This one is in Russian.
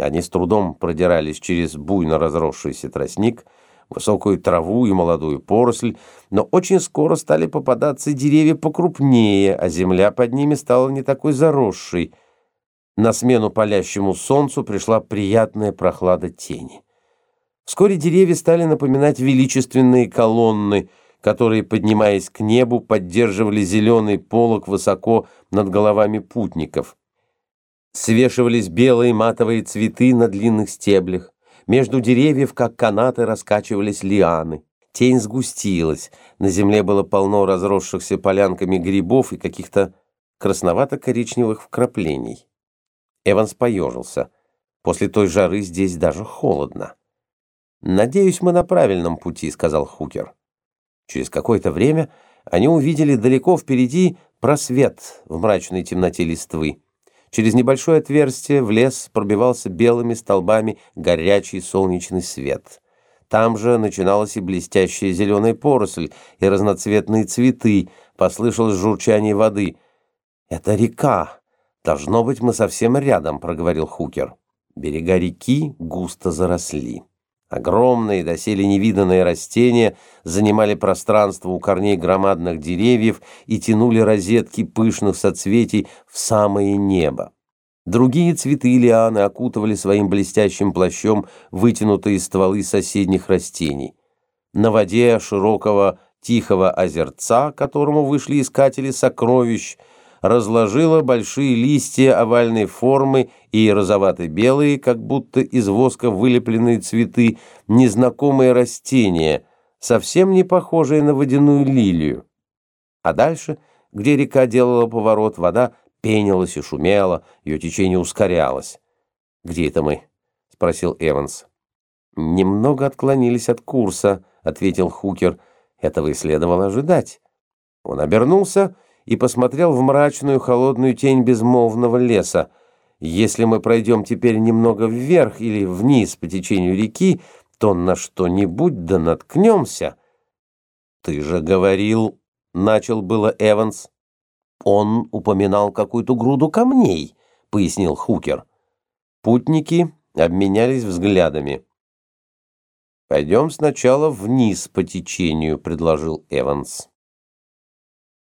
Они с трудом продирались через буйно разросшийся тростник, высокую траву и молодую поросль, но очень скоро стали попадаться деревья покрупнее, а земля под ними стала не такой заросшей. На смену палящему солнцу пришла приятная прохлада тени. Вскоре деревья стали напоминать величественные колонны, которые, поднимаясь к небу, поддерживали зеленый полог высоко над головами путников. Свешивались белые матовые цветы на длинных стеблях. Между деревьев, как канаты, раскачивались лианы. Тень сгустилась. На земле было полно разросшихся полянками грибов и каких-то красновато-коричневых вкраплений. Эванс поежился. После той жары здесь даже холодно. «Надеюсь, мы на правильном пути», — сказал Хукер. Через какое-то время они увидели далеко впереди просвет в мрачной темноте листвы. Через небольшое отверстие в лес пробивался белыми столбами горячий солнечный свет. Там же начиналась и блестящая зеленая поросль, и разноцветные цветы, послышалось журчание воды. «Это река. Должно быть, мы совсем рядом», — проговорил Хукер. Берега реки густо заросли. Огромные, доселе невиданные растения занимали пространство у корней громадных деревьев и тянули розетки пышных соцветий в самое небо. Другие цветы лианы окутывали своим блестящим плащом вытянутые стволы соседних растений. На воде широкого тихого озерца, к которому вышли искатели сокровищ, разложила большие листья овальной формы и розовато-белые, как будто из воска вылепленные цветы, незнакомые растения, совсем не похожие на водяную лилию. А дальше, где река делала поворот, вода пенилась и шумела, ее течение ускорялось. «Где это мы?» — спросил Эванс. «Немного отклонились от курса», — ответил Хукер. «Этого и следовало ожидать». Он обернулся и посмотрел в мрачную холодную тень безмолвного леса. Если мы пройдем теперь немного вверх или вниз по течению реки, то на что-нибудь да наткнемся. Ты же говорил, — начал было Эванс. Он упоминал какую-то груду камней, — пояснил Хукер. Путники обменялись взглядами. «Пойдем сначала вниз по течению», — предложил Эванс.